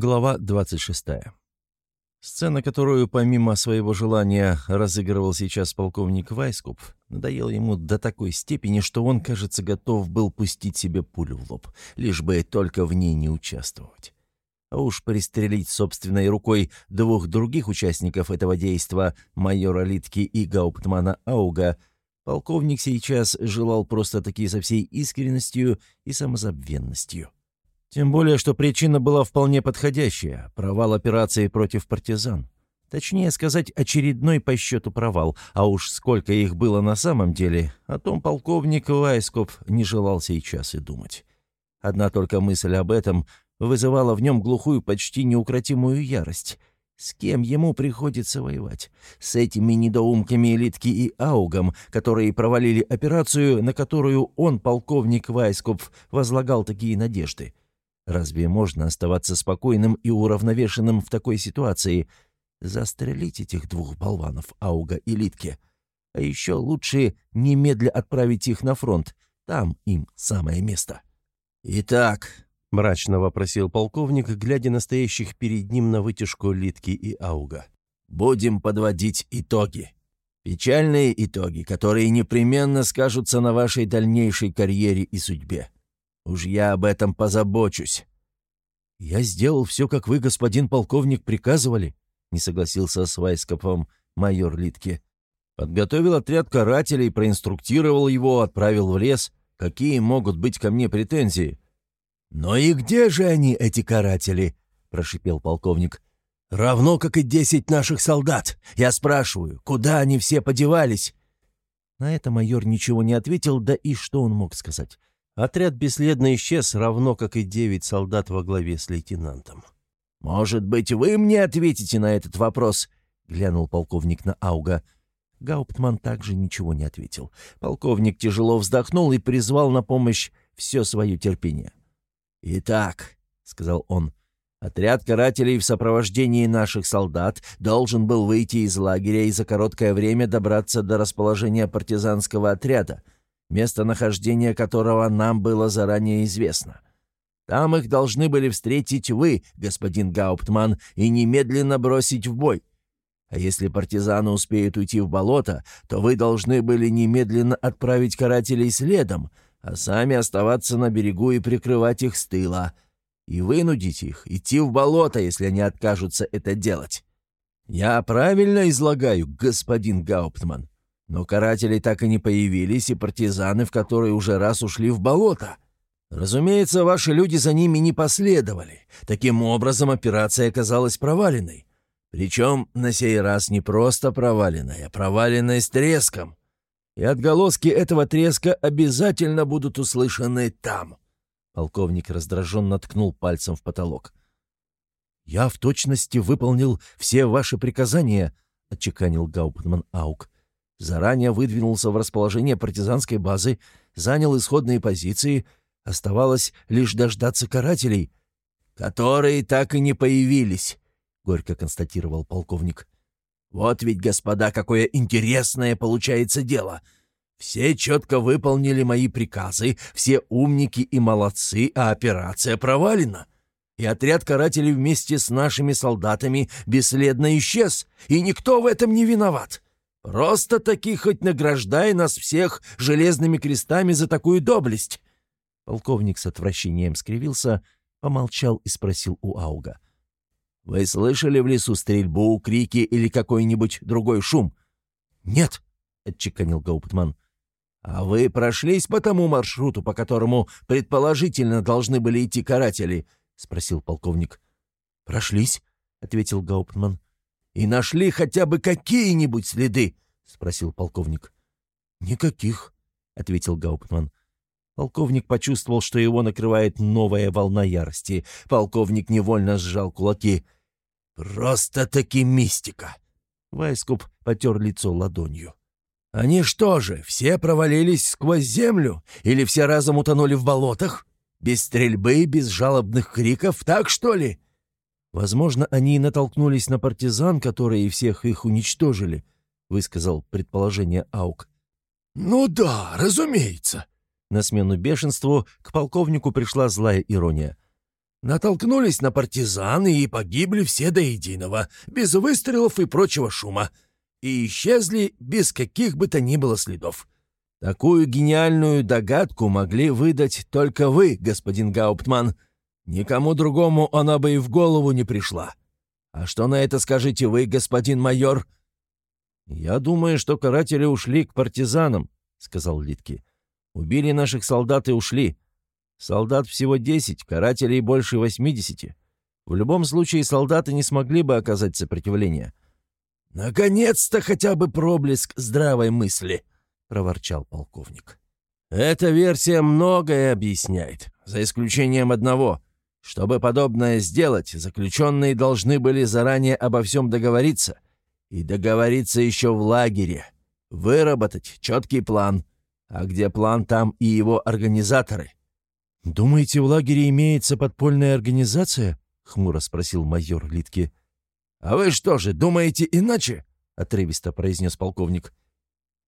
Глава 26. Сцена, которую помимо своего желания разыгрывал сейчас полковник Вайскуп, надоела ему до такой степени, что он, кажется, готов был пустить себе пулю в лоб, лишь бы только в ней не участвовать. А уж пристрелить собственной рукой двух других участников этого действа, майора Литки и гауптмана Ауга, полковник сейчас желал просто-таки со всей искренностью и самозабвенностью. Тем более, что причина была вполне подходящая – провал операции против партизан. Точнее сказать, очередной по счету провал, а уж сколько их было на самом деле, о том полковник Вайскоп не желал сейчас и думать. Одна только мысль об этом вызывала в нем глухую, почти неукротимую ярость. С кем ему приходится воевать? С этими недоумками Элитки и Аугом, которые провалили операцию, на которую он, полковник Вайскоп, возлагал такие надежды. Разве можно оставаться спокойным и уравновешенным в такой ситуации? Застрелить этих двух болванов, Ауга и Литке. А еще лучше немедля отправить их на фронт. Там им самое место. «Итак», — мрачно вопросил полковник, глядя на стоящих перед ним на вытяжку Литки и Ауга, — «будем подводить итоги. Печальные итоги, которые непременно скажутся на вашей дальнейшей карьере и судьбе. Уж я об этом позабочусь». «Я сделал все, как вы, господин полковник, приказывали», — не согласился с Вайскопом майор Литке. «Подготовил отряд карателей, проинструктировал его, отправил в лес. Какие могут быть ко мне претензии?» «Но и где же они, эти каратели?» — прошипел полковник. «Равно, как и десять наших солдат. Я спрашиваю, куда они все подевались?» На это майор ничего не ответил, да и что он мог сказать? Отряд бесследно исчез, равно как и девять солдат во главе с лейтенантом. «Может быть, вы мне ответите на этот вопрос?» — глянул полковник на Ауга. Гауптман также ничего не ответил. Полковник тяжело вздохнул и призвал на помощь все свое терпение. «Итак», — сказал он, — «отряд карателей в сопровождении наших солдат должен был выйти из лагеря и за короткое время добраться до расположения партизанского отряда — местонахождение которого нам было заранее известно. Там их должны были встретить вы, господин Гауптман, и немедленно бросить в бой. А если партизаны успеют уйти в болото, то вы должны были немедленно отправить карателей следом, а сами оставаться на берегу и прикрывать их с тыла, и вынудить их идти в болото, если они откажутся это делать. Я правильно излагаю, господин Гауптман?» Но каратели так и не появились, и партизаны, в которые уже раз ушли в болото. Разумеется, ваши люди за ними не последовали. Таким образом, операция оказалась проваленной. Причем на сей раз не просто проваленной, а проваленной с треском. И отголоски этого треска обязательно будут услышаны там. Полковник раздраженно ткнул пальцем в потолок. «Я в точности выполнил все ваши приказания», — отчеканил Гауптман Аук заранее выдвинулся в расположение партизанской базы, занял исходные позиции, оставалось лишь дождаться карателей, которые так и не появились, — горько констатировал полковник. «Вот ведь, господа, какое интересное получается дело!» Все четко выполнили мои приказы, все умники и молодцы, а операция провалена. И отряд карателей вместе с нашими солдатами бесследно исчез, и никто в этом не виноват. Просто-таки хоть награждай нас всех железными крестами за такую доблесть!» Полковник с отвращением скривился, помолчал и спросил у Ауга. «Вы слышали в лесу стрельбу, крики или какой-нибудь другой шум?» «Нет», — отчеканил Гауптман. «А вы прошлись по тому маршруту, по которому предположительно должны были идти каратели?» — спросил полковник. «Прошлись», — ответил Гауптман и нашли хотя бы какие-нибудь следы?» — спросил полковник. «Никаких», — ответил Гауптман. Полковник почувствовал, что его накрывает новая волна ярости. Полковник невольно сжал кулаки. «Просто-таки мистика!» Вайскуп потер лицо ладонью. «Они что же, все провалились сквозь землю? Или все разом утонули в болотах? Без стрельбы, без жалобных криков, так что ли?» «Возможно, они и натолкнулись на партизан, которые всех их уничтожили», — высказал предположение Аук. «Ну да, разумеется». На смену бешенству к полковнику пришла злая ирония. Натолкнулись на партизаны и погибли все до единого, без выстрелов и прочего шума. И исчезли без каких бы то ни было следов. Такую гениальную догадку могли выдать только вы, господин Гауптман. Никому другому она бы и в голову не пришла. А что на это скажете вы, господин майор?» «Я думаю, что каратели ушли к партизанам», — сказал Литки. «Убили наших солдат и ушли. Солдат всего десять, карателей больше восьмидесяти. В любом случае солдаты не смогли бы оказать сопротивление». «Наконец-то хотя бы проблеск здравой мысли», — проворчал полковник. «Эта версия многое объясняет, за исключением одного. Чтобы подобное сделать, заключенные должны были заранее обо всем договориться. И договориться еще в лагере. Выработать четкий план. А где план, там и его организаторы». «Думаете, в лагере имеется подпольная организация?» — хмуро спросил майор Литки. «А вы что же, думаете иначе?» — отрывисто произнес полковник.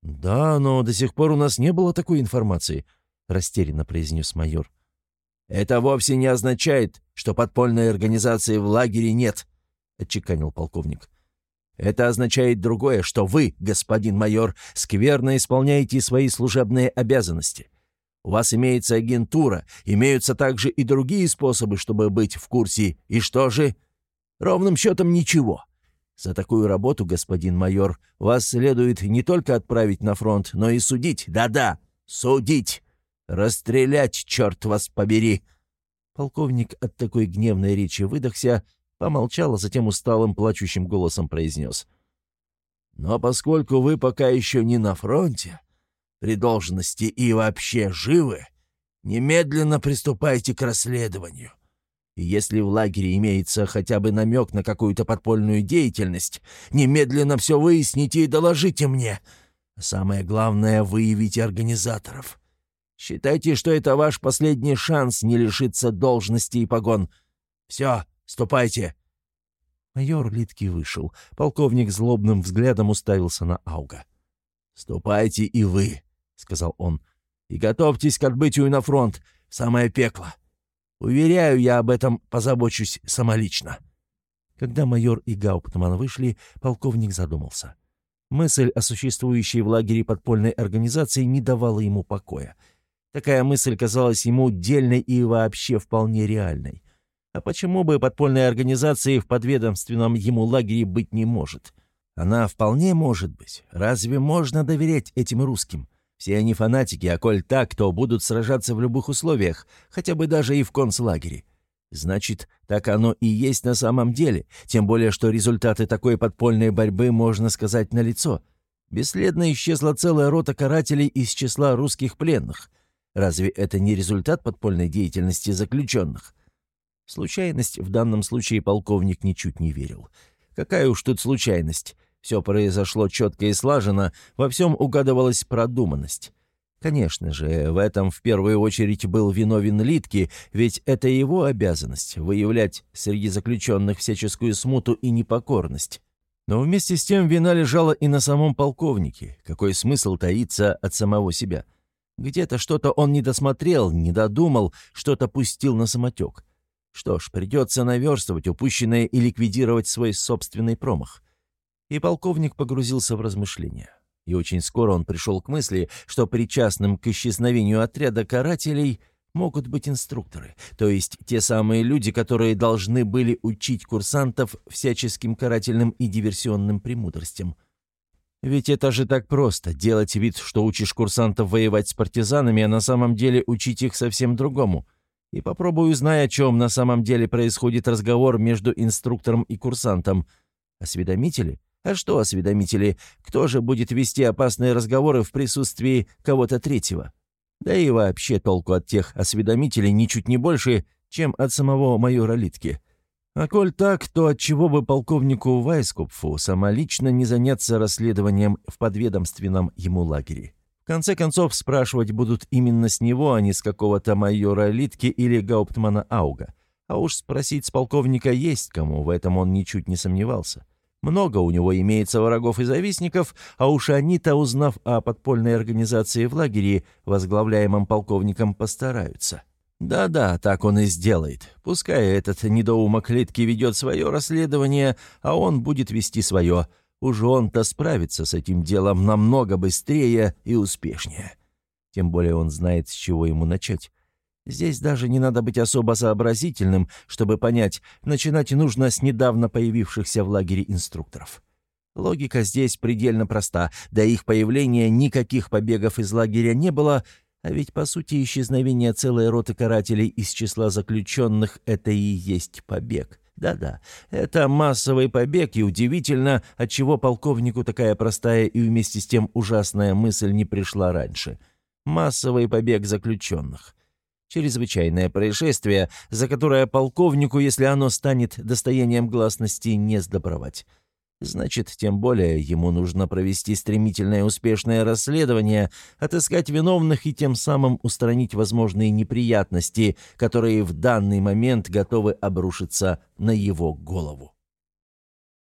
«Да, но до сих пор у нас не было такой информации», — растерянно произнес майор. «Это вовсе не означает, что подпольной организации в лагере нет», — отчеканил полковник. «Это означает другое, что вы, господин майор, скверно исполняете свои служебные обязанности. У вас имеется агентура, имеются также и другие способы, чтобы быть в курсе. И что же? Ровным счетом ничего. За такую работу, господин майор, вас следует не только отправить на фронт, но и судить. Да-да, судить. Расстрелять, черт вас побери!» Полковник от такой гневной речи выдохся, помолчал, а затем усталым, плачущим голосом произнес. «Но поскольку вы пока еще не на фронте, при должности и вообще живы, немедленно приступайте к расследованию. И если в лагере имеется хотя бы намек на какую-то подпольную деятельность, немедленно все выясните и доложите мне. самое главное — выявите организаторов. Считайте, что это ваш последний шанс не лишиться должности и погон. Все, ступайте». Майор Литки вышел. Полковник злобным взглядом уставился на Ауга. «Ступайте и вы», — сказал он, — «и готовьтесь к отбытию на фронт, в самое пекло. Уверяю, я об этом позабочусь самолично». Когда майор и Гауптман вышли, полковник задумался. Мысль о существующей в лагере подпольной организации не давала ему покоя. Такая мысль казалась ему дельной и вообще вполне реальной. А почему бы подпольной организации в подведомственном ему лагере быть не может? Она вполне может быть. Разве можно доверять этим русским? Все они фанатики, а коль так, то будут сражаться в любых условиях, хотя бы даже и в концлагере. Значит, так оно и есть на самом деле, тем более, что результаты такой подпольной борьбы, можно сказать, налицо. Бесследно исчезла целая рота карателей из числа русских пленных. Разве это не результат подпольной деятельности заключенных? Случайность в данном случае полковник ничуть не верил. Какая уж тут случайность? Все произошло четко и слаженно, во всем угадывалась продуманность. Конечно же, в этом в первую очередь был виновен Литки, ведь это его обязанность — выявлять среди заключенных всяческую смуту и непокорность. Но вместе с тем вина лежала и на самом полковнике. Какой смысл таиться от самого себя? Где-то что-то он не досмотрел, не додумал, что-то пустил на самотек. Что ж, придется наверстывать упущенное и ликвидировать свой собственный промах. И полковник погрузился в размышления. И очень скоро он пришел к мысли, что причастным к исчезновению отряда карателей могут быть инструкторы, то есть те самые люди, которые должны были учить курсантов всяческим карательным и диверсионным премудростям. Ведь это же так просто — делать вид, что учишь курсантов воевать с партизанами, а на самом деле учить их совсем другому. И попробуй узнай, о чем на самом деле происходит разговор между инструктором и курсантом. Осведомители? А что осведомители? Кто же будет вести опасные разговоры в присутствии кого-то третьего? Да и вообще толку от тех осведомителей ничуть не больше, чем от самого майора Литки. А коль так, то отчего бы полковнику Вайскопфу самолично не заняться расследованием в подведомственном ему лагере? В конце концов, спрашивать будут именно с него, а не с какого-то майора Литки или гауптмана Ауга. А уж спросить с полковника есть кому, в этом он ничуть не сомневался. Много у него имеется врагов и завистников, а уж они-то, узнав о подпольной организации в лагере, возглавляемом полковником, постараются. Да-да, так он и сделает. Пускай этот недоумок Литки ведет свое расследование, а он будет вести свое. Уж он-то справится с этим делом намного быстрее и успешнее. Тем более он знает, с чего ему начать. Здесь даже не надо быть особо сообразительным, чтобы понять, начинать нужно с недавно появившихся в лагере инструкторов. Логика здесь предельно проста. До их появления никаких побегов из лагеря не было, а ведь, по сути, исчезновение целой роты карателей из числа заключенных — это и есть побег. Да-да, это массовый побег, и удивительно, отчего полковнику такая простая и вместе с тем ужасная мысль не пришла раньше. Массовый побег заключенных. Чрезвычайное происшествие, за которое полковнику, если оно станет достоянием гласности, не сдобровать. Значит, тем более ему нужно провести стремительное успешное расследование, отыскать виновных и тем самым устранить возможные неприятности, которые в данный момент готовы обрушиться на его голову.